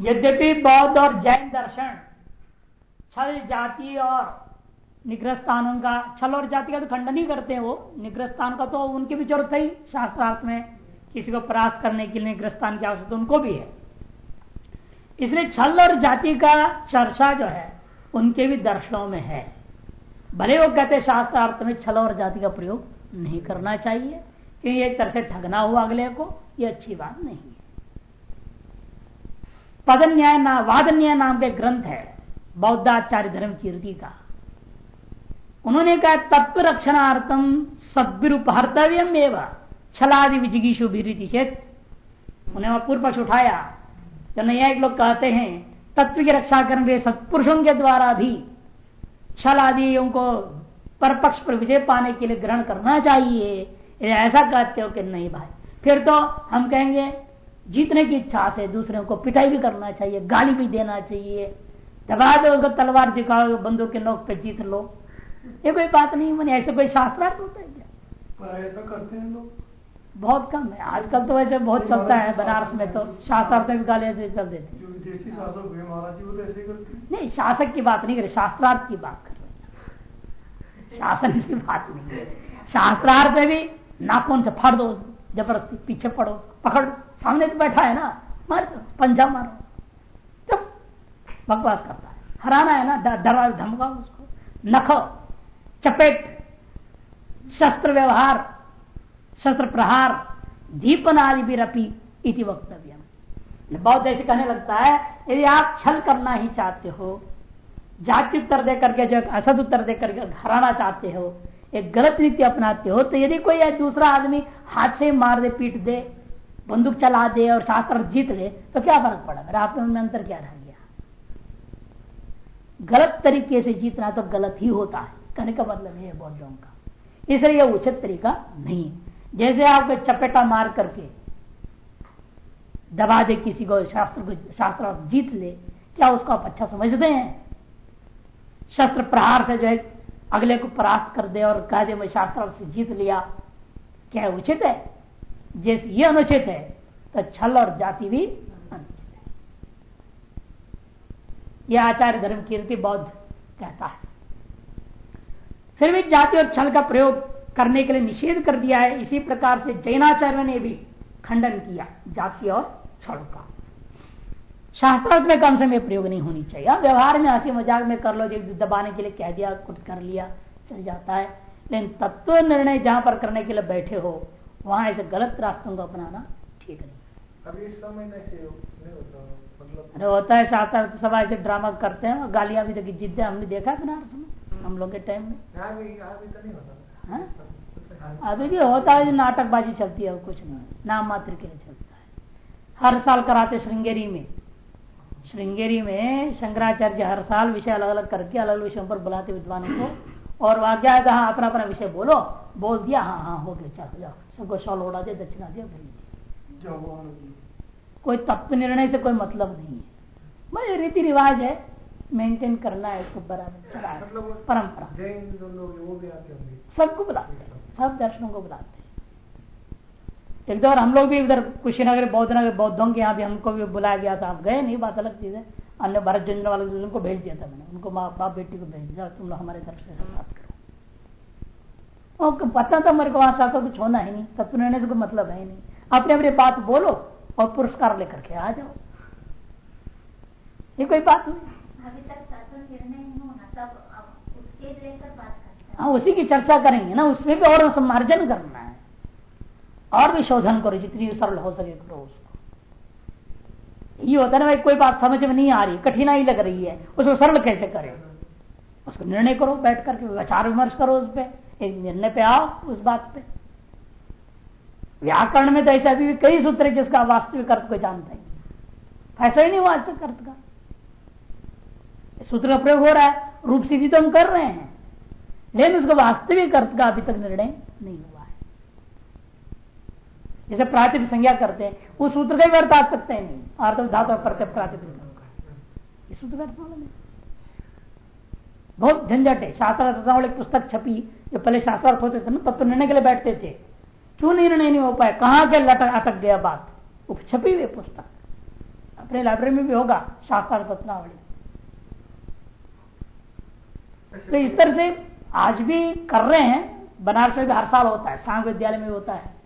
यद्यपि बौद्ध और जैन दर्शन छल जाति और निग्रह स्थानों का, छल और जाति का तो खंडन ही करते हैं वो। निग्रह स्थान का तो उनकी भी ज़रूरत है शास्त्रार्थ में, किसी को परास्त करने के लिए निग्रह स्थान की आवश्यकता उनको भी है। इसलिए छल और जाति का चर्चा जो है, उनके भी दर्शनों में है। भले वो कहते शास्त्रार्थ में छल और जाति का प्रयोग नहीं करना चाहिए, क्योंकि एक तरह से ठगना हुआ अगले को, ये अच्छी बात नहीं है। पद न्याय ना वाद न्याय नाम के ग्रंथ है, बौद्धाचार्य धर्म कीर्ति का। उन्होंने कहा, तत्व रक्षणार्थम सदुपहर्तव्यम एवं, छलादि विजिगीशु भी चेत। उन्हें वह पूर्व पक्ष उठाया जो न्यायिक लोग कहते हैं, तत्व की रक्षा करने सत्पुरुषों के द्वारा भी छल आदि को पर पक्ष पर विजय पाने के लिए ग्रहण करना चाहिए। ऐसा कहते हो कि नहीं भाई। फिर तो हम कहेंगे जीतने की इच्छा से दूसरे को पिटाई भी करना चाहिए गाली भी देना चाहिए। दबा दो तलवार दिखाओ बंदूक के नोक पे जीत लो। ये कोई बात नहीं मैंने ऐसे कोई शास्त्रार्थ होता है क्या? ऐसा करते हैं लोग। बहुत कम है। आजकल तो वैसे बहुत चलता है बनारस में तो शास्त्रार्थ भी गालियाँ चल देते तो नहीं शासक की बात नहीं कर शास्त्रार्थ की बात कर। रहे शासन की बात नहीं है। शास्त्रार्थ में भी नाखून से फाड़ दो। ज़बरदस्ती पीछे पड़ो, पकड़, सामने तो बैठा है ना, मार पंजा मारो। चुप बकवास करता है। हराना है ना डरा धमकाओ उसको। नख, चपेट, शस्त्र व्यवहार, शस्त्र प्रहार दीपन आदि भी रपी इति वक्तव्य बहुत ऐसे कहने लगता है, यदि आप छल करना ही चाहते हो, जाति उत्तर दे करके जो, असद उत्तर दे करके हराना चाहते हो एक गलत नीति अपनाते हो तो यदि कोई दूसरा आदमी हाथ से मार दे, पीट दे, बंदूक चला दे और शास्त्र जीत ले तो क्या फ़र्क पड़ा? आप में अंतर क्या रह गया? गलत तरीके से जीतना तो गलत ही होता है। कहने का मतलब ये बौद्धों का। इसलिए यह उचित तरीका नहीं जैसे आपको चपेटा मार करके दबा दे किसी को, शास्त्र को, शास्त्र जीत ले, क्या उसको आप अच्छा समझते हैं? शस्त्र प्रहार से जो है अगले को परास्त कर दे और कह दे शास्त्र से जीत लिया। क्या उचित है? जैसे ये अनुचित है तो छल और जाति भी अनुचित। है यह आचार्य धर्म कीर्ति बौद्ध कहता है। फिर भी जाति और छल का प्रयोग करने के लिए निषेध कर दिया है। इसी प्रकार से जैनाचार्य ने भी खंडन किया जाति और छल का। शास्त्रार्थ में कम से समय प्रयोग नहीं होनी चाहिए। व्यवहार में हँसी मज़ाक में कर लो दबाने के लिए कह दिया कुछ कर लिया चल जाता है। लेकिन तत्व निर्णय जहाँ पर करने के लिए बैठे हो वहाँ ऐसे गलत रास्तों को अपनाना ठीक नहीं। अभी इस समय नहीं होता मतलब अरे होता है शास्त्रार्थ सभा ऐसे ड्रामा करते हैं और गालियाँ भी देखी जिद्दे हमने देखा बनारस में हम लोग के टाइम में। तो हाँ? अभी भी होता है नाटकबाजी चलती है कुछ नहीं। नाम मात्र के लिए चलता है। हर साल कराते श्रृंगेरी में। श्रृंगेरी में शंकराचार्य हर साल विषय अलग अलग करके अलग अलग विषयों पर बुलाते विद्वानों को और है कहा अपना अपना विषय बोलो। बोल दिया हाँ हाँ हो गया चलो जाओ। सबको शॉल उड़ा दे दक्षिणा दे कोई तत्व निर्णय से कोई मतलब नहीं है। भाई रीति रिवाज है। मेंटेन करना है इसको बराबर चला। मतलब परंपरा। सबको बुलाते हैं सब दर्शनों को बुलाते हैं। एक बार हम लोग भी इधर कुशीनगर बौद्ध नगर बौद्धों के यहाँ भी हमको भी बुलाया गया था। आप गए नहीं बात अलग चीज़ है। अन्य भारत जंजन वाले उनको भेज दिया था मैंने। उनको माँ बाप बेटी को भेज दिया तुम लोग हमारे तरफ़ से बात करो। और पता था मेरे को वहाँ साथ कुछ होना है नहीं। तत्व निर्णय से कोई मतलब है नहीं। अपने अपने बात बोलो और पुरस्कार लेकर के आ जाओ। ये कोई बात नहीं। हाँ। उसी की चर्चा करेंगे ना। उसमें भी और सम्मार्जन करना है। और भी शोधन करो, जितनी सरल हो सके करो उसको। ये होता है ना भाई, कोई बात समझ में नहीं आ रही, कठिनाई लग रही है, उसको सरल कैसे करें? उसको निर्णय करो, बैठ करके विचार विमर्श करो उस पर एक निर्णय पे आओ उस बात पे। व्याकरण में तो ऐसा भी कई सूत्र है जिसका वास्तविक अर्थ को जानता ही ऐसा ही नहीं वास्तविक अर्थ का। सूत्र का प्रयोग हो रहा है, रूप सिद्धि तो हम कर रहे हैं। लेकिन उसका वास्तविक अर्थ का अभी तक निर्णय नहीं हुआ। जैसे प्रातिप संज्ञा करते हैं उस सूत्र का भी अर्थ आ सकते हैं नहीं। अर्थ धातु प्रत्यय प्रातिप सूत्र का अर्थ मालूम है। बहुत झंझट है। शास्त्र वाले पुस्तक छपी, जो पहले शास्त्रार्थ होते थे ना, तब तो निर्णय के लिए बैठते थे। क्यों निर्णय नहीं हो पाया? कहाँ के लटक अटक गया बात? वो छपी हुई पुस्तक। अपने लाइब्रेरी में भी होगा, शास्त्र रत्नावली तो इस तरह से आज भी कर रहे हैं। बनारस में भी हर साल होता है, सांग विद्यालय में भी होता है।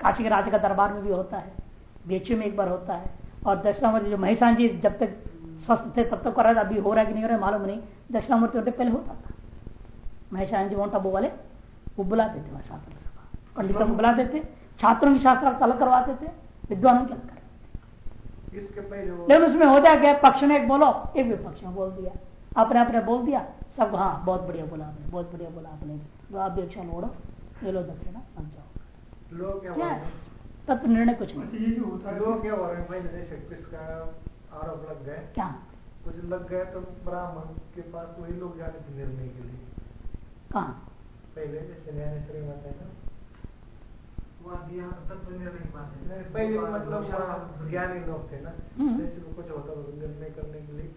काशी के राज का दरबार में भी होता है बेची में एक बार होता है। और दक्षिणामूर्ति जो महेशान जी जब तक स्वस्थ थे तब तक कर रहा था अभी हो रहा है कि नहीं हो रहा है मालूम नहीं। दक्षिणामूर्ति होते पहले होता था। महेशान जी मोटा वाले वो बुलाते थे शास्त्र सभा। पंडितों को बुलाते थे छात्रों की शास्त्र अलग करवाते थे विद्वानों की अलग वो? लेकिन उसमें होता क्या पक्ष में एक बोलो एक भी पक्ष में बोल दिया। अपने अपने बोल दिया सब हाँ बहुत बढ़िया बोला आपने बहुत बढ़िया बोला आपने। तो आप भी अच्छा लोड़ो ये लो दक्षिणा बन तत्व निर्णय कुछ नहीं। लोग क्या हो रहे आरोप लग गए। क्या? कुछ लग गए तो ब्राह्मण के पास वही लोग जाने थे निर्णय के लिए। कहा? पहले जैसे माता है ना पहले मतलब ज्ञानी लोग थे ना। हम्म। जैसे कुछ होता था निर्णय करने के लिए।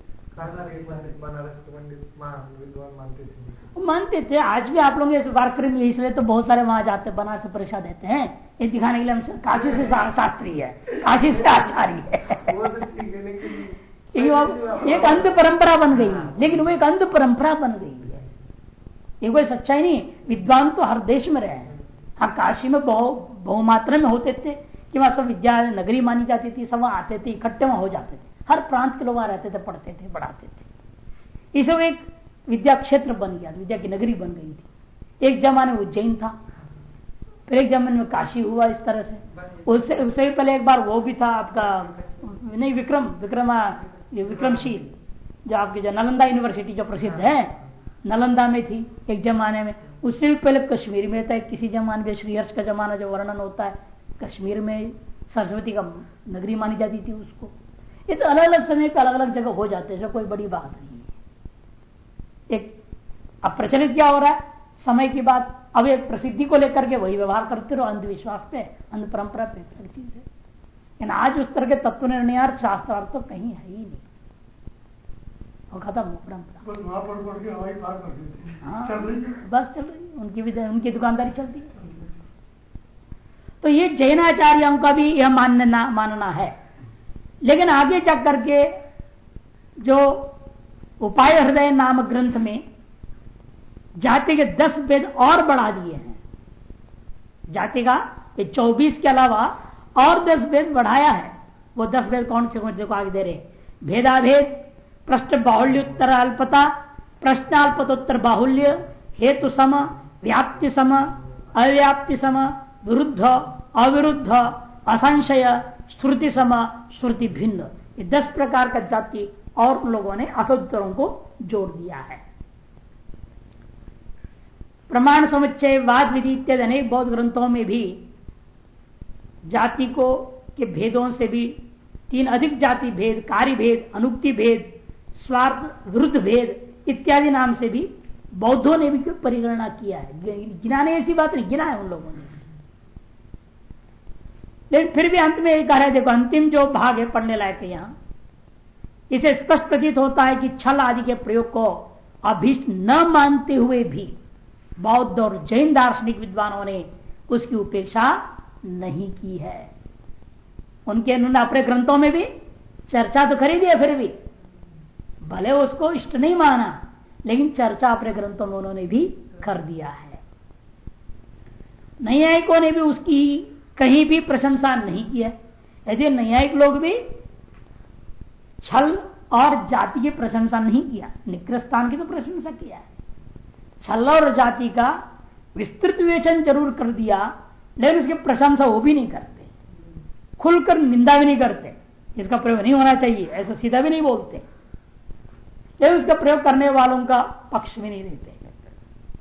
मानते थे। वो मानते थे आज भी आप लोग में इसलिए तो बहुत सारे वहाँ जाते बनारस से परीक्षा देते हैं। ये दिखाने के लिए हम काशी से शास्त्री है काशी से आचार्य है। वो तो है एक अंध परंपरा बन गई है लेकिन वो एक अंध परंपरा बन गई है। ये कोई सच्चाई नहीं विद्वान तो हर देश में रहे हैं। हाँ काशी में बहु बहुमात्रा में होते थे कि वहाँ सब विद्या नगरी मानी जाती थी सब आते थे इकट्ठे वहाँ हो जाते थे। हर प्रांत के लोग वहाँ रहते थे, पढ़ते थे, पढ़ाते थे। इसे वो एक विद्या क्षेत्र बन गया, विद्या की नगरी बन गई थी। एक जमाने में उज्जैन था, फिर एक जमाने में काशी हुआ इस तरह से। उससे उससे पहले एक बार वो भी था आपका, नहीं, विक्रम, विक्रमा विक्रमशील, जो आपकी जो नालंदा यूनिवर्सिटी जो प्रसिद्ध है, नालंदा में थी एक जमाने में। उससे भी पहले कश्मीर में था किसी जमाने में श्रीहर्ष का जमाना जो वर्णन होता है, कश्मीर में सरस्वती का नगरी मानी जाती थी उसको। ये तो अलग अलग समय पे अलग अलग जगह हो जाते हैं कोई बड़ी बात नहीं है। एक अब प्रचलित क्या हो रहा है? समय की बात। अब एक प्रसिद्धि को लेकर के वही व्यवहार करते रहो अंधविश्वास पे अंध परंपरा पे हर चीज़। है लेकिन आज उस तरह के तत्व निर्णयार्थ शास्त्रार्थ तो कहीं है ही नहीं। वो खत्म हो परंपरा। बस पार हाँ, चल रही है। बस चल रही उनकी भी उनकी दुकानदारी चलती है। तो ये जैनाचार्यों का भी यह मानना मानना है। लेकिन आगे जा करके जो उपाय हृदय नाम ग्रंथ में जाति के दस वेद और बढ़ा दिए हैं। जाति का ये चौबीस के अलावा और दस वेद बढ़ाया है। वो दस वेद कौन से कौन से को आगे दे रहे भेदाभेद, प्रश्न बाहुल्योत्तर अल्पता प्रश्नाल्पतोत्तर बाहुल्य, हेतु सम, व्याप्ति सम, अव्याप्ति सम, विरुद्ध, अविरुद्ध, असंशय श्रुति सम, श्रुति भिन्न। ये दस प्रकार का जाति और लोगों ने असोत्तरों को जोड़ दिया है। प्रमाण समुच्चय, वाद विधि इत्यादि अनेक बौद्ध ग्रंथों में भी जाति को के भेदों से भी तीन अधिक जाति भेद कार्य भेद, अनुक्ति भेद, स्वार्थ, विरुद्ध भेद इत्यादि नाम से भी बौद्धों ने भी परिगणना किया है। गिनाने ऐसी बात नहीं, गिना है उन लोगों ने। लेकिन फिर भी अंत में एक कह रहे देखो, अंतिम जो भाग है, पढ़ने लायक है यहाँ। इसे स्पष्ट प्रतीत होता है कि छल आदि के प्रयोग को अभिष्ट न मानते हुए भी बौद्ध और जैन दार्शनिक विद्वानों ने उसकी उपेक्षा नहीं की है। उनके उन्होंने अपने ग्रंथों में भी चर्चा तो खरीदी है फिर भी। भले उसको इष्ट नहीं माना, लेकिन चर्चा अपने ग्रंथों में उन्होंने भी कर दिया है। नहीं न्यायिकों ने भी उसकी कहीं भी प्रशंसा नहीं की है। यदि न्यायिक लोग भी छल और जाति की प्रशंसा नहीं किया। निकृष्टान की तो प्रशंसा किया है। छल और जाति का विस्तृत विवेचन ज़रूर कर दिया, लेकिन उसकी प्रशंसा वो भी नहीं करते। खुलकर निंदा भी नहीं करते। इसका प्रयोग नहीं होना चाहिए, ऐसा सीधा भी नहीं बोलते। लेकिन उसका प्रयोग करने वालों का पक्ष भी नहीं लेते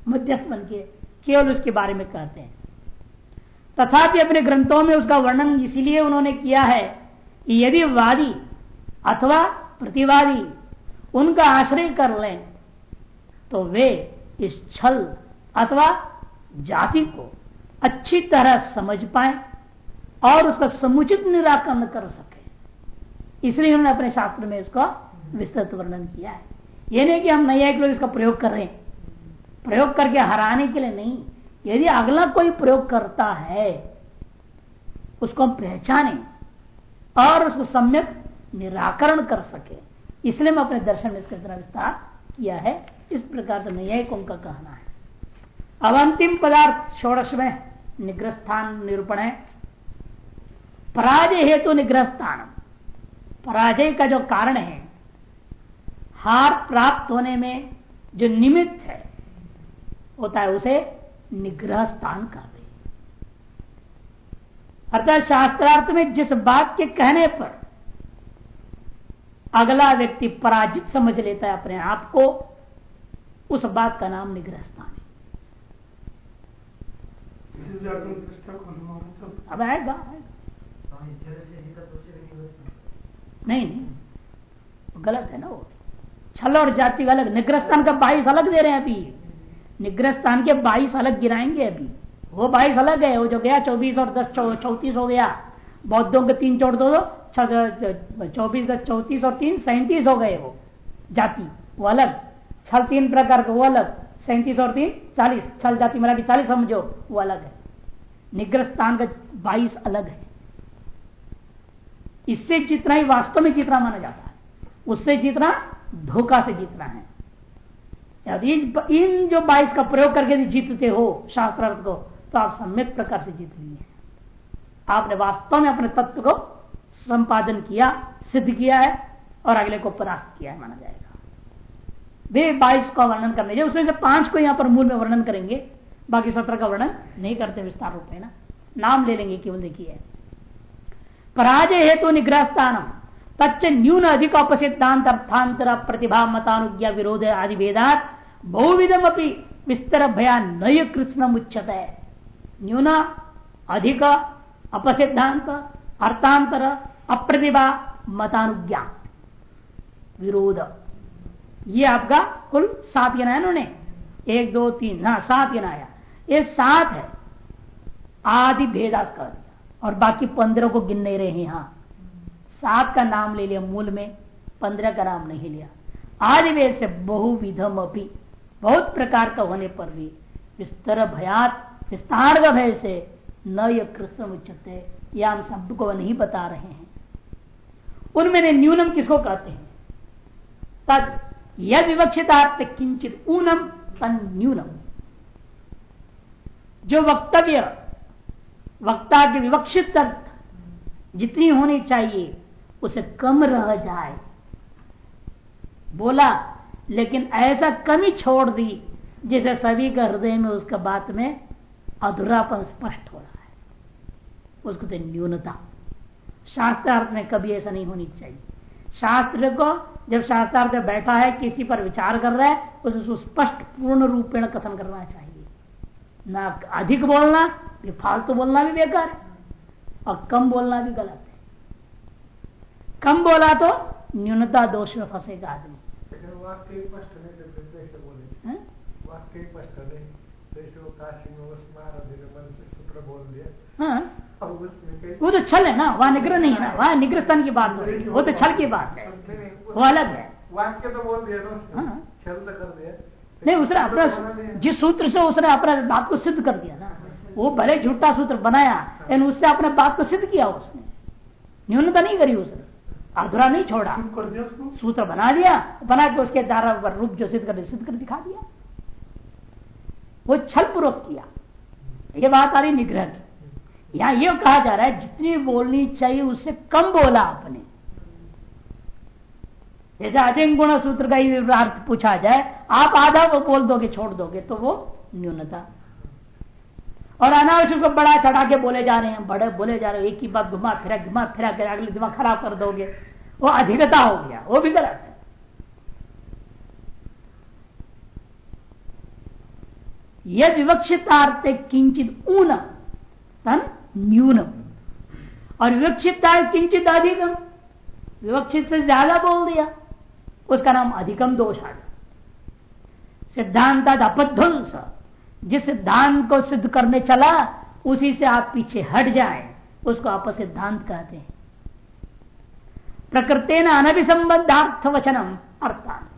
मध्यस्थ बन केवल उसके बारे में कहते हैं। तथापि अपने ग्रंथों में उसका वर्णन इसीलिए उन्होंने किया है कि यदि वादी अथवा प्रतिवादी उनका आश्रय कर लें तो वे इस छल अथवा जाति को अच्छी तरह समझ पाए और उसका समुचित निराकरण कर सके। इसलिए उन्होंने अपने शास्त्र में इसका विस्तृत वर्णन किया है। यह नहीं कि हम न्यायिक लोग इसका प्रयोग कर रहे हैं। प्रयोग करके हराने के लिए नहीं। यदि अगला कोई प्रयोग करता है, उसको हम पहचाने और उसको सम्यक निराकरण कर सके। इसलिए मैं अपने दर्शन में इसका इतना विस्तार किया है। इस प्रकार से न्यायिकों का कहना है। अब अंतिम पदार्थ षोड़श में निग्रह स्थान निरूपण है। पराजय हेतु निग्रह स्थान पराजय का जो कारण है, हार प्राप्त होने में जो निमित्त है, होता है उसे निग्रह स्थान कहते हैं। अर्थात शास्त्रार्थ में जिस बात के कहने पर अगला व्यक्ति पराजित समझ लेता है अपने आप को उस बात का नाम निग्रह स्थान है अब आएगा नहीं नहीं गलत है ना वो। छल और जाति अलग निग्रह स्थान का बाईस अलग दे रहे हैं अभी। निग्रह स्थान के बाईस अलग गिराएँगे अभी। वो बाईस अलग है, वो जो गया, चौबीस और दस चौतीस हो गया। बौद्धों के तीन चौड़ दो चौबीस, दस, चौतीस और तीन, सैंतीस हो गए वो जाति, वो अलग। छल तीन प्रकार का, वो अलग। सैंतीस और तीन, चालीस। छल जाति मिला के चालीस, समझो, वो अलग है। निग्रह स्थान का बाईस अलग है। इससे जितना ही वास्तव में जीतना माना जाता है, उससे जितना धोखा से जीतना है। इन जो बाईस का प्रयोग करके जीतते हो शास्त्रार्थ को तो आप सम्यक प्रकार से जीत लिए आपने वास्तव में अपने तत्व को संपादन किया, सिद्ध किया है, और अगले को परास्त किया है, माना जाएगा। वे बाईस का वर्णन करने जो उसमें से पाँच को यहाँ पर मूल में वर्णन करेंगे, बाकी सत्रह का वर्णन नहीं करते, विस्तार रूप में ना? नाम ले लेंगे, केवल देखिए। पराजय हेतु निग्रह स्थान तच्च न्यून अधिक अपसिद्धांत अर्थांतर प्रतिभा मतानुज्ञा विरोध आदि वेदात बहुविधम अपनी विस्तर भया नय कृष्ण उच्चत है न्यून, अधिक अपसिद्धांत अर्थांतर अप्रतिभा, मतानुज्ञा। विरोध। ये आपका कुल सात गिनाया उन्होंने। एक, दो, तीन ना सात गिनाया। ये सात है। आदि भेदा कर और बाकी पंद्रह को गिन नहीं रहे हैं यहाँ सात का नाम ले लिया मूल में, पंद्रह का नाम नहीं लिया। आदि वेद से बहुविधम अपी, बहुत प्रकार का होने पर भी विस्तर भयात विस्तार का भय से न यह कृष्ण उच्चते, या हम शब्द को नहीं बता रहे हैं। उनमें न्यूनम किसको कहते हैं? तद यद विवक्षितार्थ किंचित ऊनम, तन न्यूनम। जो वक्तव्य, वक्ता के विवक्षित अर्थ जितनी होनी चाहिए उसे कम रह जाए। बोला, लेकिन ऐसा कमी छोड़ दी, जिसे सभी का हृदय में उसका बात में अधूरापन स्पष्ट हो रहा है। उसको तो न्यूनता। शास्त्रार्थ में कभी ऐसा नहीं होनी चाहिए। शास्त्र को जब शास्त्रार्थ बैठा है, किसी पर विचार कर रहा है, उसे स्पष्ट पूर्ण रूपेण कथन करना चाहिए। ना अधिक बोलना फालतू बोलना भी बेकार और कम बोलना भी गलत कम बोला तो न्यूनता दोष में फंसेगा आदमी। वो हाँ वो तो छल है ना वहाँ निग्रह नहीं है ना। वहाँ निग्रह स्थान की बात हो रही है। वो तो छल की बात है। वो अलग है। वाक्य तो बोल दिया ना हाँ। छल तो कर दिया। नहीं उसने अपना जिस सूत्र से उसने अपना बात को सिद्ध कर दिया ना वो भले झूठा सूत्र बनाया लेकिन उससे अपने बात को सिद्ध किया उसने। न्यूनता नहीं करी उसने। अधूरा नहीं छोड़ा। कर दिया सूत्र बना दिया बना के उसके द्वारा पर रूप जो सिद्ध कर सिद्ध कर दिखा दिया। वो छल पूर्वक किया। ये बात आ रही निग्रह की। यहाँ ये कहा जा रहा है जितनी बोलनी चाहिए उससे कम बोला आपने। जैसे अतिम गुण सूत्र का ही अर्थ पूछा जाए आप आधा वो बोल दोगे छोड़ दोगे तो वो न्यूनता। और अनावश्यक को बड़ा चढ़ा के बोले जा रहे हैं, बड़े बोले जा रहे हैं, एक ही बात घुमा फिरा घुमा फिरा कर अगले दिमाग खराब कर दोगे। वो अधिकता हो गया, वो भी गलत है। यह विवक्षितार्थ किंचित ऊन तन न्यूनम। और विवक्षिता किंचित अधिकम, विवक्षित से ज़्यादा बोल दिया, उसका नाम अधिकम दोष आ गया। सिद्धांत अपध्वंस जिस सिद्धांत को सिद्ध करने चला, उसी से आप पीछे हट जाए। उसको आप सिद्धांत कहते हैं। प्रकृति न अनभिसंबद्धार्थ वचनम अर्थात।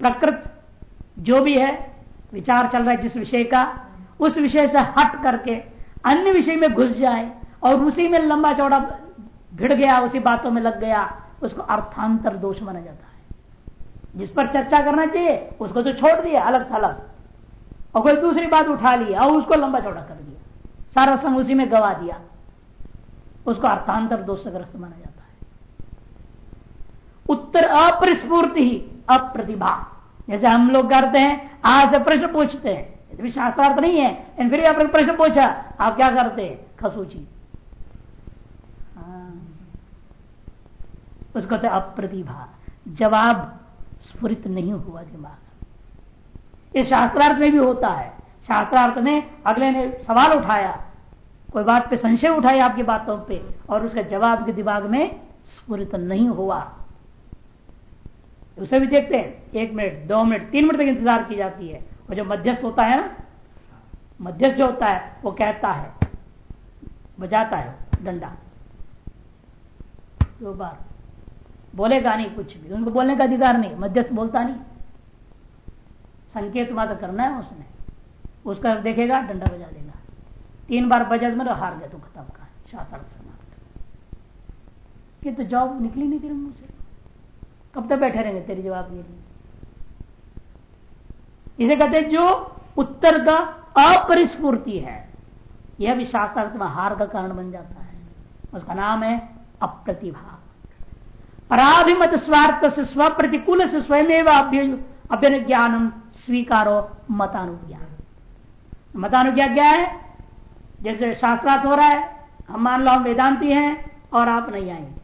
प्रकृत जो भी है, विचार चल रहा है जिस विषय का, उस विषय से हट करके अन्य विषय में घुस जाए और उसी में लंबा चौड़ा भिड़ गया, उसी बातों में लग गया, उसको अर्थांतर दोष माना जाता है। जिस पर चर्चा करना चाहिए, उसको तो छोड़ दिया, अलग थलग। और कोई दूसरी बात उठा लिया और उसको लंबा चौड़ा कर दिया। सारा संग उसी में गवा दिया। उसको अर्थांतर दोषग्रस्त माना जाता है। उत्तर अपरिस्फूर्ति ही, अप्रतिभा। जैसे हम लोग करते हैं, आज प्रश्न पूछते हैं। भी शास्त्रार्थ नहीं है फिर भी आपने प्रश्न पूछा, आप क्या करते हैं? खसूची। हाँ। उसको कहते अप्रतिभा, जवाब स्फुरित नहीं हुआ दिमाग ये शास्त्रार्थ में भी होता है। शास्त्रार्थ में अगले ने सवाल उठाया। कोई बात पे संशय उठाया आपकी बातों पे और उसका जवाब के दिमाग में स्फुरित नहीं हुआ। उसे भी देखते हैं। एक मिनट, दो मिनट, तीन मिनट तक इंतज़ार की जाती है। और जो मध्यस्थ होता है ना, मध्यस्थ जो होता है, वो कहता है, बजाता है, डंडा। दो बार। बोलेगा नहीं कुछ भी। उनको बोलने का अधिकार नहीं। मध्यस्थ बोलता नहीं। संकेत मात्र करना है उसने। उसका देखेगा, डंडा बजा देगा तीन बार बजा तो हार गया तो खत्म का शास्त्र समाप्त। कि तो जॉब निकली नहीं तेरे मुँह से। कब तक बैठे रहेंगे तेरी जवाब के लिए? इसे कहते जो उत्तर का अपरिस्फूर्ति है, यह भी शास्त्रार्थ में हार का कारण बन जाता है। उसका नाम है अप्रतिभा। पराभिमत स्वार्थ से स्वप्रतिकूल से स्वयं अभ्यनुज्ञानम स्वीकारो मतानुज्ञा। मतानुज्ञा क्या है? जैसे शास्त्रार्थ हो रहा है, हम मान लो हम वेदांती हैं और आप नहीं आएँगे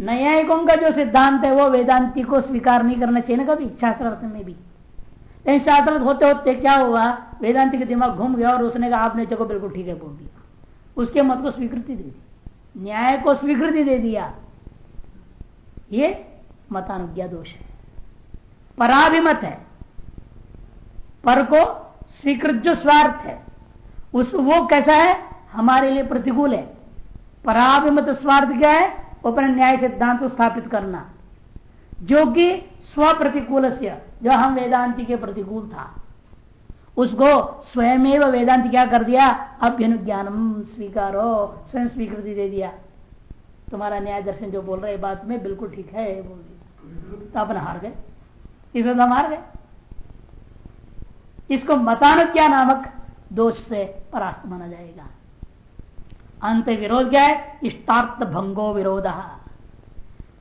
न्यायिकों का जो सिद्धांत है, वो वेदांति को स्वीकार नहीं करना चाहिए ना कभी, शास्त्रार्थ में भी। लेकिन शास्त्रार्थ होते होते क्या हुआ, वेदांति के दिमाग घूम गया और उसने कहा, आपने चलो बिल्कुल ठीक है, बोल दिया। उसके मत को स्वीकृति दे दी। न्याय को स्वीकृति दे दिया। ये मतानुज्ञा दोष है। पराभिमत है। पर को स्वीकृत जो स्वार्थ है, उस वो कैसा है? हमारे लिए प्रतिकूल है। पराभिमत स्वार्थ क्या है? अपने न्याय सिद्धांत स्थापित करना। जो कि स्व प्रतिकूल जो हम वेदांति के प्रतिकूल था, उसको स्वयं वेदांत क्या कर दिया? अभ्यनुज्ञानम स्वीकारो, स्वयं स्वीकृति दे दिया। तुम्हारा न्याय दर्शन जो बोल रहे बात में बिल्कुल ठीक है बोल दिया। तो अपना हार गए। हम हार गए इसको मतानुज्ञा नामक दोष से परास्त माना जाएगा। अंत विरोध क्या है? इष्टार्थ भंगो विरोध।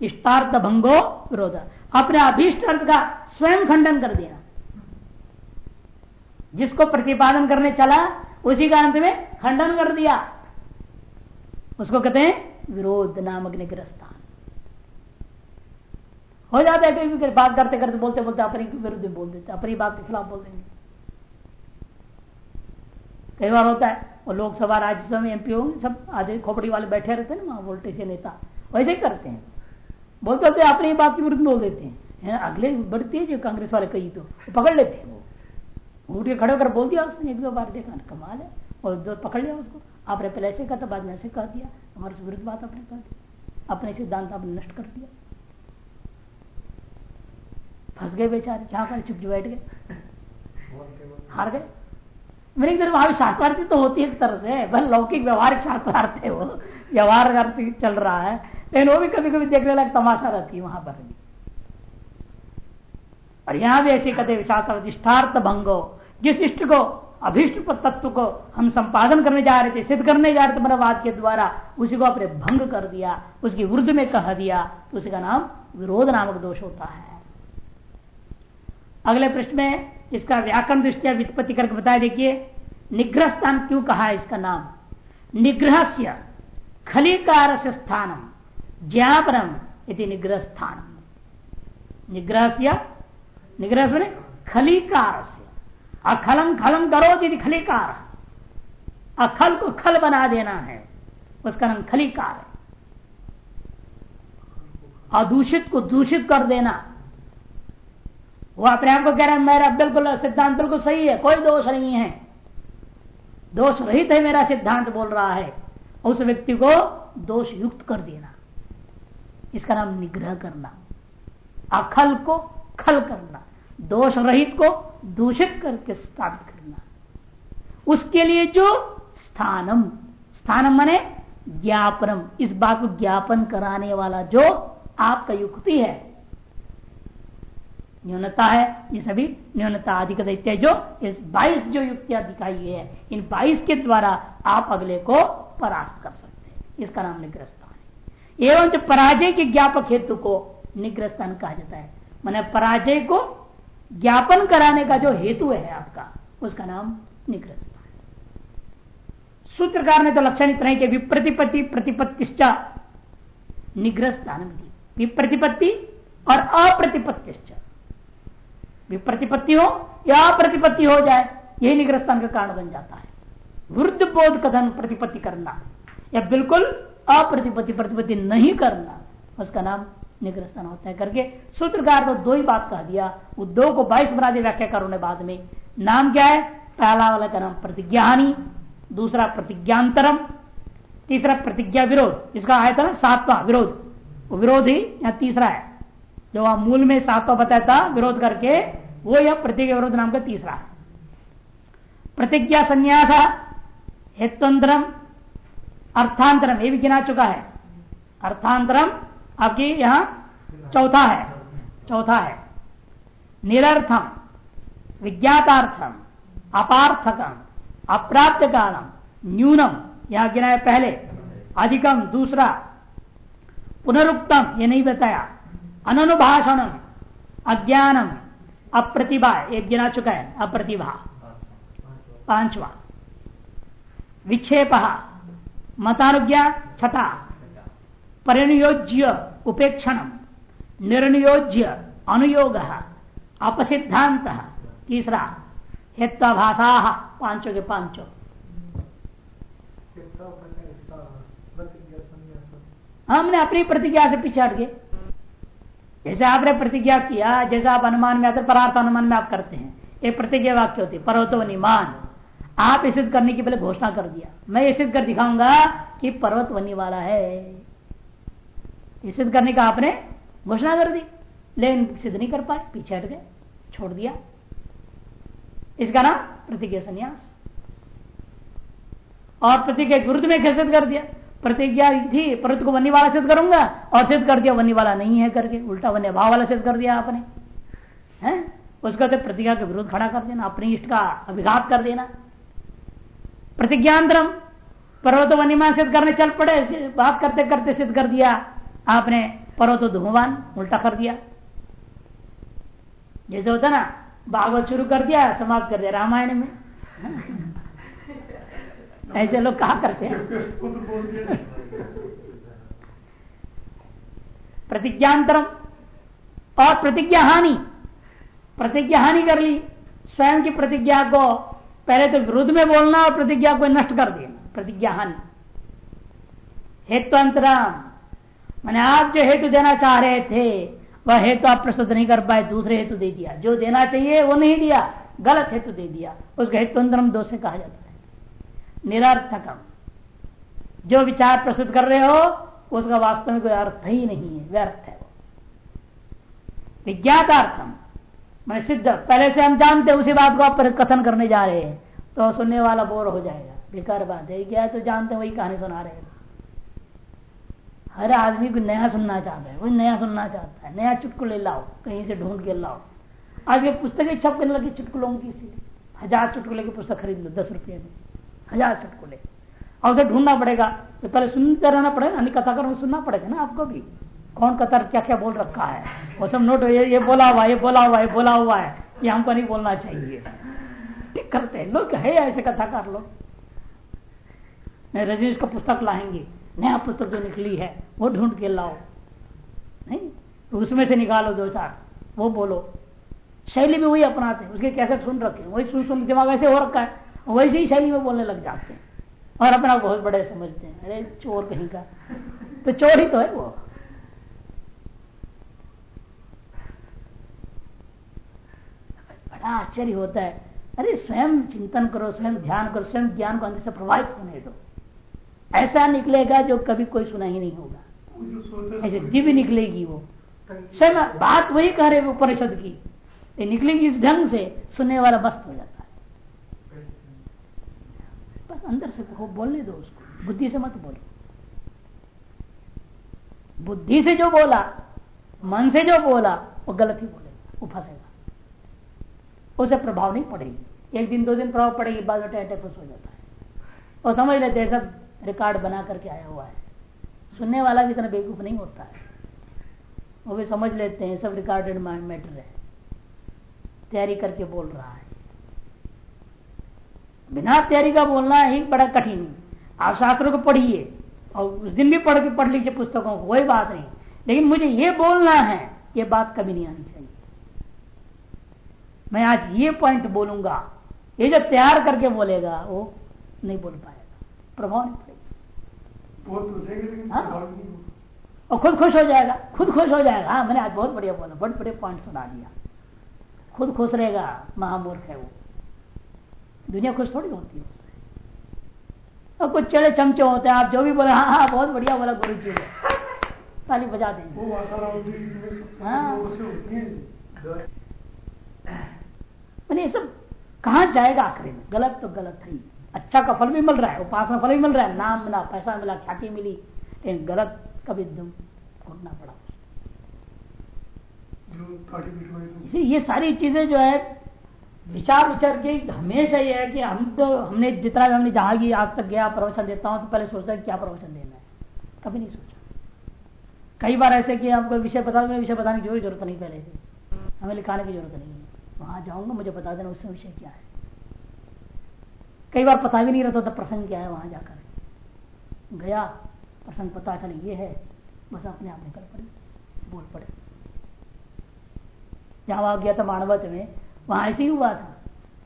इष्टार्थ भंगो विरोध। अपने अभीष्ट अर्थ का स्वयं खंडन कर दिया। जिसको प्रतिपादन करने चला, उसी का अंत में खंडन कर दिया। उसको कहते हैं विरोध नामक निग्रस्तान हो जाता है कभी बात करते करते बोलते बोलते अपनी विरुद्ध बोल देते अपनी बात के खिलाफ बोल देंगे। कई बार होता है, वो लोकसभा, राज्यसभा में एमपी होंगे, सब आधे खोपड़ी वाले बैठे रहते हैं ना, वहाँ वोल्टेज नेता, वैसे ही करते हैं। बोलते होते अपनी बात के विरुद्ध बोल देते हैं। अगले बढ़ती है जो कांग्रेस वाले कही तो पकड़ लेते हैं वो। उठ के खड़े होकर बोल दिया उसने, एक दो बार देखा, कमाल है। और दो पकड़ लिया उसको। आपने पहले ऐसे कहा था, बाद में ऐसे कह दिया। हमारे विरुद्ध बात आपने कह दी। अपने सिद्धांत आपने नष्ट कर दिया। फंस गए बेचारे क्या कर चुप बैठ गए। हार गए। मेरे इधर वहाँ शास्त्रार्थी तो होती है एक तरह से बल लौकिक व्यवहारिक शास्त्रार्थ है वो व्यवहार अर्थ चल रहा है। लेकिन वो भी कभी कभी देखने लायक तमाशा रहती है वहाँ पर भी। और यहाँ भी ऐसे कहते शास्त्रार्थ इष्टार्थ भंगो जिस इष्ट को अभिष्ट तत्व को हम संपादन करने जा रहे थे सिद्ध करने जा रहे थे मनोवाद के द्वारा उसी को अपने भंग कर दिया उसकी वृद्ध में कह दिया तो उसी का नाम विरोध नामक दोष होता है। अगले प्रश्न में इसका व्याकरण दृष्टिया वित्पत्ति करके बताया, देखिए निग्रह स्थान क्यों कहा है इसका नाम? निग्रह से खलीकार से स्थानम, ज्ञापनम इति निग्रह स्थान निग्रह से निग्रह सुने? खलीकार से अखलम खलम करो यदि खलीकार। अखल को खल बना देना है, उसका नाम खलीकार है। अदूषित को दूषित कर देना। वो अपने आप को कह रहा है, मेरा बिल्कुल सिद्धांत बिल्कुल सही है, कोई दोष नहीं है। दोष रहित है मेरा सिद्धांत बोल रहा है। उस व्यक्ति को दोष युक्त कर देना। इसका नाम निग्रह करना। अखल को खल करना। दोष रहित को दूषित करके स्थापित करना। उसके लिए जो स्थानम स्थानम मने ज्ञापनम। इस बात को ज्ञापन कराने वाला जो आपका युक्ति है। न्यूनता है, ये सभी न्यूनता अधिक दैत्य जो इस 22 जो युक्तियाँ दिखाई है, इन 22 के द्वारा आप अगले को परास्त कर सकते हैं। इसका नाम है। एवं जो पराजय के ज्ञापक हेतु को निग्रह स्थान कहा जाता है। मैंने पराजय को ज्ञापन कराने का जो हेतु है आपका, उसका नाम निग्रह स्थान सूत्रकार ने तो लक्षण इतना ही कि विप्रतिपत्ति, प्रतिपत्तिश्चा निग्रह स्थान विप्रतिपत्ति और अप्रतिपत्तिश्च। विप्रतिपत्ति हो या अप्रतिपत्ति हो जाए, यही निग्रह का कारण बन जाता है। वृद्ध बोध कथन प्रतिपत्ति करना या बिल्कुल अप्रतिपत्ति, प्रतिपत्ति नहीं करना, उसका नाम निग्रह स्थान होता है। करके सूत्रकार तो दो ही बात कह दिया। वो दो को बाईस बना दिया व्याख्या करोगे बाद में। नाम क्या है? पहला वाला का नाम प्रतिज्ञानी, दूसरा प्रतिज्ञांतरम, तीसरा प्रतिज्ञा विरोध। इसका आया था ना सातवा विरोध। विरोध या तीसरा है? जो वहाँ मूल में सातवा बताया था, विरोध करके, वो यह प्रतिज्ञा विरोध नाम का तीसरा। प्रतिज्ञा संन्यास, हेत्वंतरम, अर्थांतरम, ये भी गिना चुका है। अर्थांतरम, आपकी यहाँ चौथा है चौथा है। निरर्थम, विज्ञातार्थम, अपार्थकम अप्राप्त कालम न्यूनम, यहाँ गिना है पहले, अधिकम, दूसरा। पुनरुक्तम, ये नहीं बताया। अनुभाषणम अज्ञानम अप्रतिभा एक गिना चुका है अप्रतिभा। पांचवा। विक्षेप मतानुज्ञा छठा परिनियोज्य उपेक्षण निर्नियोज्य अनुयोग। अपसिद्धांत तीसरा। हेत्वाभाषा पाँचों के पाँचों। हमने अपनी प्रतिज्ञा से पीछे हट गए। जैसे आपने प्रतिज्ञा किया, जैसे आप अनुमान में आते परार्थ अनुमान में आप करते हैं। एक प्रतिज्ञा वाक्य होती है पर्वतो निमान आप सिद्ध करने की पहले घोषणा कर दिया। मैं ये सिद्ध कर दिखाऊँगा कि पर्वत बनने वाला है। सिद्ध करने का आपने घोषणा कर दी। लेकिन सिद्ध नहीं कर पाए, पीछे हट गए, छोड़ दिया। इसका नाम प्रतिज्ञा संन्यास। और प्रतिज्ञा विरुद्ध में सिद्ध कर दिया। प्रतिज्ञा थी पर्वत को वन्य वाला सिद्ध करूँगा और सिद्ध कर दिया, वन्य वाला नहीं है करके, उल्टा वन्य भाव वाला सिद्ध कर दिया आपने। है? उसका तो प्रतिज्ञा के विरुद्ध खड़ा कर देना, अपने इष्ट का अभिघात कर देना। प्रतिज्ञांतरम, पर्वत वन्यमान सिद्ध करने चल पड़े बात करते करते सिद्ध कर दिया। आपने पर्वत धूमवान, उल्टा कर दिया। जैसे होता ना, भागवत शुरू कर दिया, समाप्त कर दिया रामायण में। ऐसे लोग कहा करते हैं? प्रतिज्ञांतरम और प्रतिज्ञा हानि। प्रतिज्ञा हानि कर ली। स्वयं की प्रतिज्ञा को पहले तो विरुद्ध में बोलना और प्रतिज्ञा को नष्ट कर देना। प्रतिज्ञा हानि। हेतुअंतरम। मैंने आप जो हेतु देना चाह रहे थे, वह हेतु आप प्रस्तुत नहीं कर पाए, दूसरे हेतु दे दिया। जो देना चाहिए, वो नहीं दिया। गलत हेतु दे दिया। उसका हेतुअंतरम दोष से कहा जाता है। निरर्थकम। जो विचार प्रस्तुत कर रहे हो, उसका वास्तव में कोई अर्थ ही नहीं है, व्यर्थ है वो। विज्ञातार्थम मैं सिद्ध, पहले से हम जानते उसी बात को आप कथन करने जा रहे हैं तो सुनने वाला बोर हो जाएगा। बेकार बात है, क्या तो जानते हैं, वही कहानी सुना रहे हैं। हर आदमी को नया सुनना चाहता है वही नया सुनना चाहता है, नया चुटकुले लाओ, कहीं से ढूंढ के लाओ। आज ये पुस्तकें छपने लगी चुटकुलों की हज़ार चुटकुले की पुस्तक खरीद लो, दस रुपये में। हज़ार चुटकुले और उसे ढूंढना पड़ेगा। तो पहले सुनते रहना पड़ेगा ना कथा कर सुनना पड़ेगा ना आपको भी। कौन कतर क्या क्या बोल रखा है? वो सब नोट ये, ये बोला हुआ ये बोला हुआ ये बोला हुआ है। ये हमको नहीं बोलना चाहिए। ठीक करते हैं। लोग है ऐसे कथाकार लोग। रजनीश का पुस्तक लाएँगे। नया पुस्तक जो निकली है वो ढूंढ के लाओ। नहीं? तो उसमें से निकालो दो चार। वो बोलो। शैली भी वही अपनाते उसके कैसे सुन रखे वही सुन सुन दिमाग ऐसे हो रखा है। वैसे ही शैली में बोलने लग जाते हैं। और अपना बहुत बड़े समझते हैं। अरे, चोर कहीं का? तो चोर ही तो है वो। बड़ा आश्चर्य होता है। अरे, स्वयं चिंतन करो, स्वयं ध्यान करो, स्वयं ज्ञान को अंदर से प्रभावित होने दो। ऐसा निकलेगा जो कभी कोई सुना ही नहीं होगा। ऐसे दिव्य निकलेगी वो। स्वयं बात वही कह रहे उपनिषद की। निकलेगी इस ढंग से, सुनने वाला मस्त हो जाता बस अंदर से हो बोलने दो उसको। बुद्धि से मत बोलो। बुद्धि से जो बोला, मन से जो बोला, वो गलत ही बोलेगा, वो फंसेगा। उसे प्रभाव नहीं पड़ेगी। एक दिन, दो दिन प्रभाव पड़ेगी, बाद में अटैक हो जाता है। और समझ लेते हैं, सब रिकॉर्ड बना करके आया हुआ है। सुनने वाला भी इतना बेवकूफ़ नहीं होता है। वो भी समझ लेते हैं, सब रिकॉर्डेड मैटर है। तैयारी करके बोल रहा है। बिना तैयारी का बोलना ही बड़ा कठिन आप शास्त्रों को पढ़िए और उस दिन भी पढ़ के पढ़ लीजिए पुस्तकों को कोई बात नहीं। लेकिन मुझे ये बोलना है ये बात कभी नहीं आनी चाहिए। मैं आज ये पॉइंट बोलूँगा ये जो तैयार करके बोलेगा वो नहीं बोल पाएगा। प्रभाव नहीं पड़ेगा। हाँ? और खुद खुश हो जाएगा खुद खुश हो जाएगा। हाँ मैंने आज बहुत बढ़िया बोला बड़े बड़े पॉइंट सुना दिया। खुद खुश रहेगा महामूर्ख है वो। दुनिया खुश थोड़ी होती है और कुछ चढ़े चमचे होते हैं आप जो भी बोले हाँ हाँ बहुत बढ़िया बोला गुरु जी ने। ताली बजा देंगे। हाँ। ये सब कहा जाएगा आखिरी में? गलत तो गलत है अच्छा का फल भी मिल रहा है उपासना फल भी मिल रहा है नाम मिला पैसा मिला ख्याति मिली लेकिन गलत कभी दम घुटना पड़ा। तो इसी ये सारी चीज़ें जो है विचार विचार के हमेशा ये है कि हम तो हमने जितना भी हमने जहाँ की आज तक गया, प्रवचन देता हूँ तो पहले सोचता है क्या प्रवचन देना है। कभी नहीं सोचा। कई बार ऐसे कि आपको विषय बता दें विषय बताने की ज़रूरत नहीं पहले से। हमें लिखाने की ज़रूरत नहीं है। वहाँ जाऊँगा मुझे बता देना उससे विषय क्या है। कई बार पता भी नहीं रहता था प्रसंग क्या है वहाँ जाकर। गया, प्रसंग पता चल, ये है, बस अपने आप निकल पड़े बोल पड़े। जहाँ गया था मानवत में वहाँ ऐसे ही हुआ था।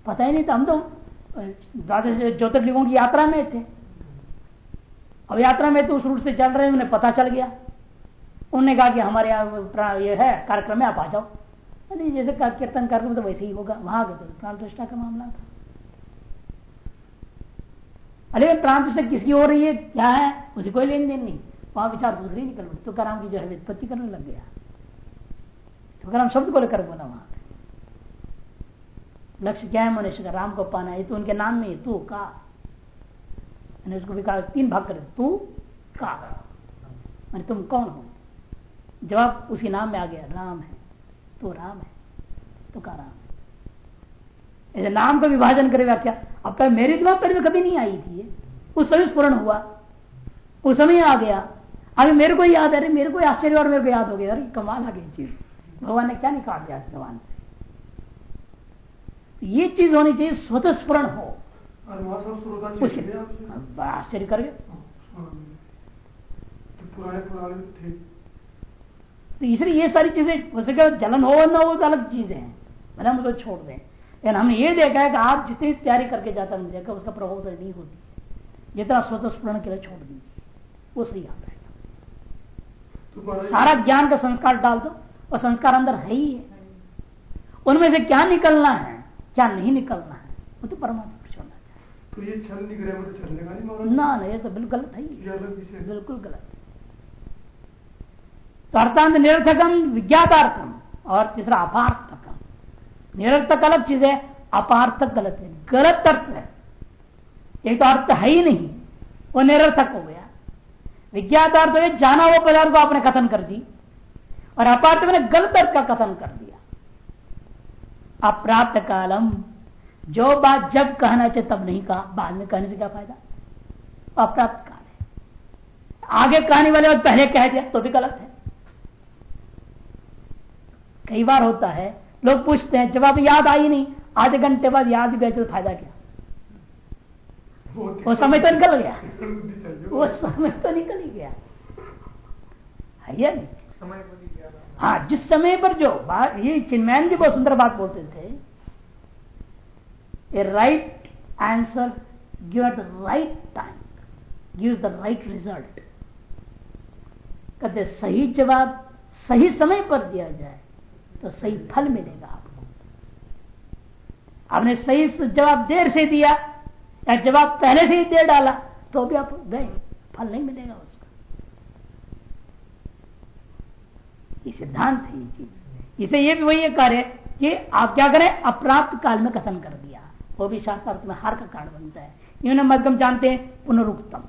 पता ही नहीं था हम तो द्वादश ज्योतिर्लिंगों की यात्रा में थे। अब यात्रा में तो उस रूट से चल रहे उन्हें पता चल गया। उन्होंने कहा कि हमारे यहाँ ये है, कार्यक्रम में आप आ जाओ। अरे, जैसे का- कीर्तन कार्यक्रम तो वैसे ही होगा, वहाँ गए तो प्राण प्रतिष्ठा का मामला था। अरे प्राण प्रतिष्ठा किसकी हो रही है? क्या है? उसे कोई लेन देन नहीं। वहाँ विचार दूसरी निकल पड़ी तो कराम की जो है, व्युत्पत्ति करने लग गया। तो कराम शब्द को लेकर बोला वहाँ। लक्ष्य क्या है मनुष्य का? राम को पाना है। तो उनके नाम में तू का? उसको भी कहा, तीन भाग कर तू का? मैंने तुम कौन हो? जवाब उसी नाम में आ गया। राम है। तो राम है। तो का राम ऐसे नाम का विभाजन करे व्याख्या अब कल मेरे दिमाग पर में कभी नहीं आई थी। उस समय स्पूर्ण हुआ। उस समय आ गया। अभी मेरे को याद है। मेरे को आश्चर्य और मेरे को याद हो गया। अरे, कमाल आ गई चीज़। भगवान ने क्या निकाल दिया भगवान से? ये चीज़ होनी चाहिए स्वतः स्पूर्ण हो उसके बड़ा आश्चर्य कर गए तो पुराने पुराने थे। तो इसलिए ये सारी चीज़ें वैसे क्या जलन हो ना हो तो अलग चीज़ें हैं। मैंने हम उसको छोड़ दें। लेकिन हमने ये देखा है कि आप जितनी तैयारी करके जाता है देखा उसका प्रभाव तो नहीं होती। जितना स्वतः स्मरण के लिए छोड़ दीजिए। वो सही आता है। तो सारा ज्ञान का संस्कार डाल दो और संस्कार अंदर है ही है। उनमें से क्या निकलना है? क्या नहीं निकलना है? वो तो परमात्मा पर छोड़ना चाहिए। तो ये छल निग्रह में तो चलने का नहीं ना ना ये तो बिल्कुल गलत है। बिल्कुल गलत है। तो अर्थांत निरर्थकम विज्ञातार्थम और तीसरा अपार्थकम। निरर्थक अलग चीज़ है अपार्थक गलत है। गलत अर्थ है। एक तो अर्थ है ही नहीं वो निरर्थक हो गया। विज्ञातार्थ में जाना हुआ पदार्थ को आपने कथन कर दी और अपार्थ में गलत अर्थ का कथन कर दिया। अप्राप्त कालम। जो बात जब कहना चाहिए तब नहीं कहा, बाद में कहने से क्या फ़ायदा? अप्राप्त काल है। आगे कहने वाले बात पहले कह दिया तो भी गलत है। कई बार होता है, लोग पूछते हैं, जवाब याद आई नहीं, आधे घंटे बाद याद भी तो फ़ायदा क्या? वो समय तो निकल गया। वो समय तो निकल ही गया। है या नहीं? हाँ जिस समय पर जो बात, ये चिन्मैन जी बहुत सुंदर बात बोलते थे। A right answer give at right time give the right result कहते, सही जवाब सही समय पर दिया जाए तो सही फल मिलेगा आपको. आपने सही जवाब देर से दिया, या जवाब पहले से ही दे डाला तो भी आप गए, फल नहीं मिलेगा उसका। ये सिद्धांत है ये चीज़। इसे ये भी वही कार्य कि आप क्या करें, अप्राप्त काल में कथन कर दिया। वो भी शास्त्रार्थ में हार का कारण बनता है। इन्होंने मध्यम जानते हैं, पुनरुक्तम।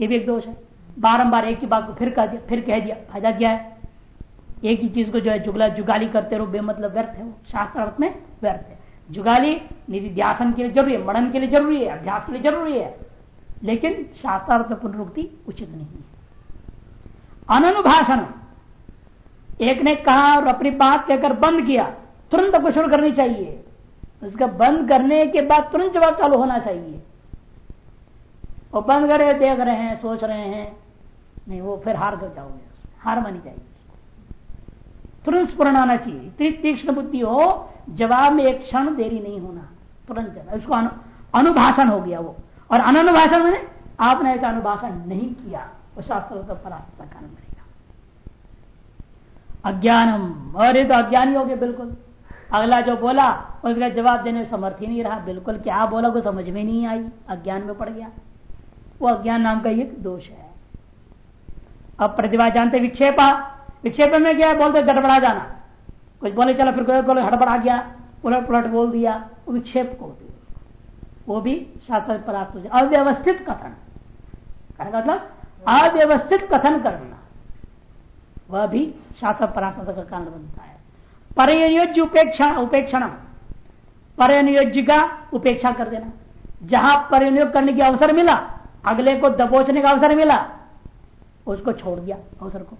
ये भी एक दोष है। बारंबार एक ही बात को फिर कह दिया, फिर कह दिया, फ़ायदा क्या है? एक ही चीज़ को जो है जुगला जुगाली करते रहो, बेमतलब व्यर्थ है वो। शास्त्र अर्थ में व्यर्थ है। जुगाली निधि ध्यासन के लिए ज़रूरी है, मनन के लिए ज़रूरी है, अभ्यास के लिए ज़रूरी है। लेकिन शास्त्रार्थ में पुनरुक्ति उचित नहीं है। अनुभाषण एक ने कहा और अपनी बात कहकर बंद किया। तुरंत आपको शुरू करनी चाहिए। उसका बंद करने के बाद तुरंत जवाब चालू होना चाहिए। वो बंद करे देख रहे हैं सोच रहे हैं। नहीं वो फिर हार कर जाओगे। हार मानी चाहिए तुरंत स्पूर्ण आना चाहिए। इतनी तीक्ष्ण बुद्धि हो जवाब में एक क्षण देरी नहीं होना। तुरंत उसको अनु, अनुभाषण हो गया वो। और अनुभाषण मैंने आपने ऐसा अनुभाषण नहीं किया। वो शास्त्र तो परास्त का कारण अज्ञानम। और ये तो अज्ञानी हो गए बिल्कुल। अगला जो बोला उसका जवाब देने में समर्थ ही नहीं रहा। बिल्कुल क्या बोला को समझ में नहीं आई। अज्ञान में पड़ गया। वो अज्ञान नाम का एक दोष है। अब प्रतिभा जानते विक्षेपा। विक्षेप में क्या बोलते गड़बड़ा जाना। कुछ बोले चलो फिर कोई बोले हड़बड़ा गया। उलट पुलट बोल दिया। वो विक्षेप को होती वो भी शास्त्र परास्त हो जाए। अव्यवस्थित कथन। कहने का मतलब अव्यवस्थित कथन करना। वह भी शास्त्र परास्त का कारण बनता है। परयोज्य उपेक्षा उपेक्षण परयोज्य का उपेक्षा कर देना। जहाँ परयोग करने की अवसर मिला, अगले को दबोचने का अवसर मिला, उसको छोड़ दिया अवसर को।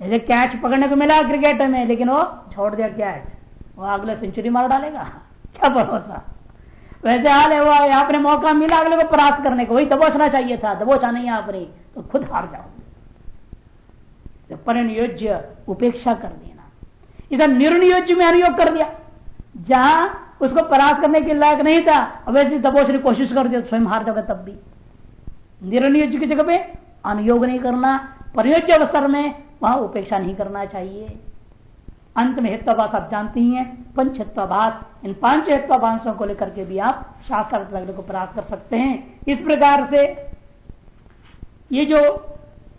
जैसे कैच पकड़ने को मिला क्रिकेट में, लेकिन वो छोड़ दिया कैच। वो अगले सेंचुरी मार डालेगा। क्या भरोसा? वैसे हाल है, वो आपने मौका मिला, अगले को परास्त करने को। वही दबोचना चाहिए था। दबोचा नहीं आपने तो खुद हार जाओगे। तो परिनियोज्य उपेक्षा कर देना। इधर निर्णयोज्य में अनुयोग कर दिया। जहाँ उसको परास्त करने के लायक नहीं था, अब वैसे दबोचने की कोशिश कर दिया, स्वयं हार जाएगा तब भी। निर्णयोज्य की जगह पे अनुयोग नहीं करना प्रयोज्य अवसर में वहाँ उपेक्षा नहीं करना चाहिए। अंत में हित्वाभाष आप जानते ही हैं पंच हित्वाभाष इन पाँच हित्वाभाषों को लेकर के भी आप शास्त्र को प्राप्त कर सकते हैं। इस प्रकार से ये जो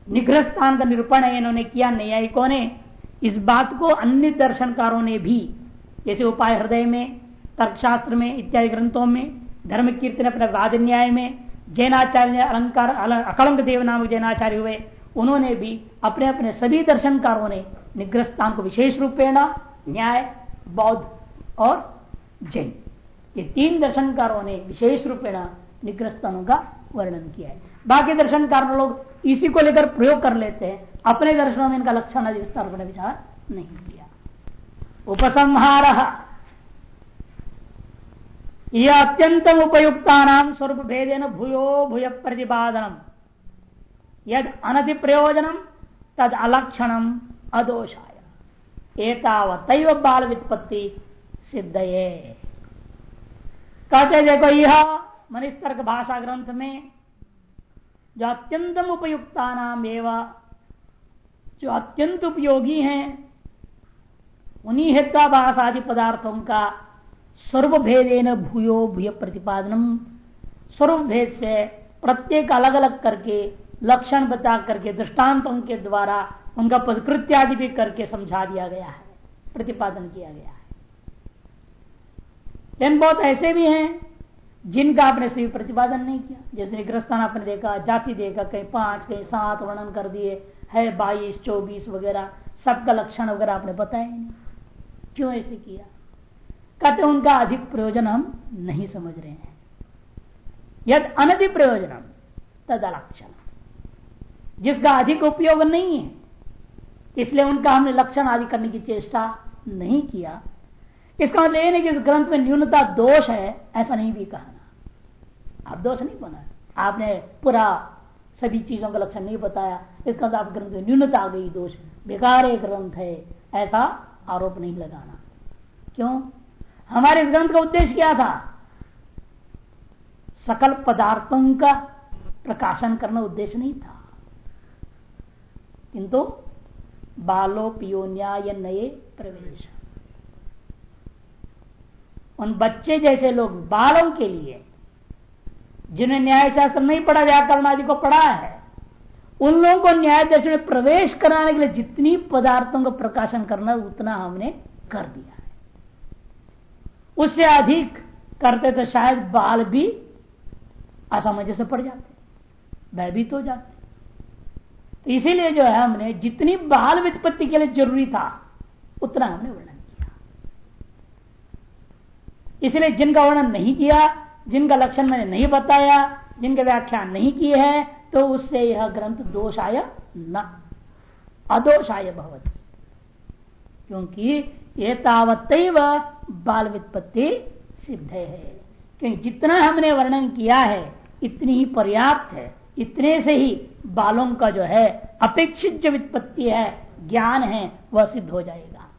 निग्रह स्थान का निरूपण है, इन्होंने किया न्यायिकों ने इस बात को अन्य दर्शनकारों ने भी, जैसे उपाय हृदय में, तर्कशास्त्र में, इत्यादि ग्रंथों में धर्म कीर्तन अपने वाद न्याय में, जैनाचार्य अलंकार अकलंक देव नामक जैनाचार्य हुए, उन्होंने भी अपने अपने सभी दर्शनकारों ने निग्रह स्थान को विशेष रूपेण न्याय, बौद्ध और जैन। ये तीन दर्शनकारों ने विशेष रूपेण निग्रह स्थानों का वर्णन किया है। बाकी दर्शनकार लोग इसी को लेकर प्रयोग कर लेते हैं। अपने दर्शनों में इनका लक्षण आदि विस्तार पर विचार नहीं किया। उपसंहार। यह अत्यंतम उपयुक्ता नाम स्वरूप भेदेन भूयो भूय प्रतिपादनम यद अनति प्रयोजनम तद अलक्षणम अदोषाय। एतावत बाल वित्पत्ति सिद्ध कहते देखो, यह मनिस्तर्क भाषा ग्रंथ में जो अत्यंतम उपयुक्ता नाम एवं जो अत्यंत उपयोगी हैं, उन्हीं हिताभास आदि पदार्थों का स्वरूप भेदेन भूयो भूय प्रतिपादनम। स्वरूप भेद से प्रत्येक अलग अलग करके, लक्षण बता करके, दृष्टांतों के द्वारा उनका पदकृत्य आदि भी करके समझा दिया गया है, प्रतिपादन किया गया है। बहुत ऐसे भी हैं जिनका आपने सही प्रतिपादन नहीं किया, जैसे ग्रस्तान आपने देखा, जाति देखा, कहीं पाँच, कहीं सात वर्णन कर दिए, है बाईस, चौबीस वगैरह, सबका लक्षण वगैरह आपने बताया नहीं। क्यों ऐसे किया? कहते उनका अधिक प्रयोजन हम नहीं समझ रहे हैं। यद अनधि प्रयोजनम, तद अलक्षण जिसका अधिक उपयोग नहीं है, इसलिए उनका हमने लक्षण आदि करने की चेष्टा नहीं किया। इसका मतलब ये नहीं कि इस ग्रंथ में न्यूनता दोष है, ऐसा नहीं भी कहना आप दोष नहीं बना। आपने पूरा सभी चीज़ों का लक्षण नहीं बताया। इसका मतलब आप ग्रंथ न्यूनता आ गई, दोष। बेकार ग्रंथ है, ऐसा आरोप नहीं लगाना। क्यों? हमारे इस ग्रंथ का उद्देश्य क्या था? सकल पदार्थों का प्रकाशन करना उद्देश्य नहीं था। किंतु बालो पियोन्या या नए प्रवेश। उन बच्चे जैसे लोग बालों के लिए जिन्हें न्याय शास्त्र नहीं पढ़ा व्याकरण आदि को पढ़ा है, उन लोगों को न्याय दर्शन में प्रवेश कराने के लिए जितनी पदार्थों का प्रकाशन करना उतना हमने कर दिया है। उससे अधिक करते तो शायद बाल भी असामंजस्य पड़ जाते, भयभीत हो जाते। तो इसीलिए जो है, हमने जितनी बाल वित्पत्ति के लिए ज़रूरी था, उतना हमने वर्णन किया। इसलिए जिनका वर्णन नहीं किया जिनका लक्षण मैंने नहीं बताया, जिनके व्याख्या नहीं किए है तो उससे यह ग्रंथ दोषाय न, अदोषाय भवती। क्योंकि ये तावत बाल वित्पत्ति सिद्ध है। क्योंकि जितना हमने वर्णन किया है, इतनी ही पर्याप्त है। इतने से ही बालों का जो है, अपेक्षित जो वित्पत्ति है, ज्ञान है, वह सिद्ध हो जाएगा।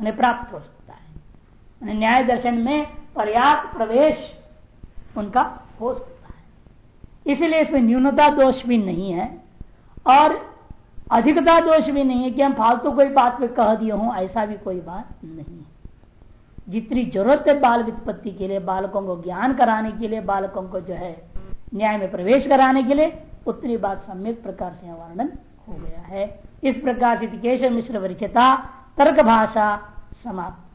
उन्हें प्राप्त हो सकता है। न्याय दर्शन में पर्याप्त प्रवेश उनका हो सकता है। इसलिए इसमें न्यूनता दोष भी नहीं है और अधिकता दोष भी नहीं है कि हम फालतू कोई बात पे कह दिए हो, ऐसा भी कोई बात नहीं है। जितनी ज़रूरत है बाल वित्पत्ति के लिए, बालकों को ज्ञान कराने के लिए, बालकों को जो है न्याय में प्रवेश कराने के लिए, उतनी बात सम्यक प्रकार से वर्णन हो गया है। इस प्रकार से केशव मिश्र वरिचता तर्क भाषा समाप्त।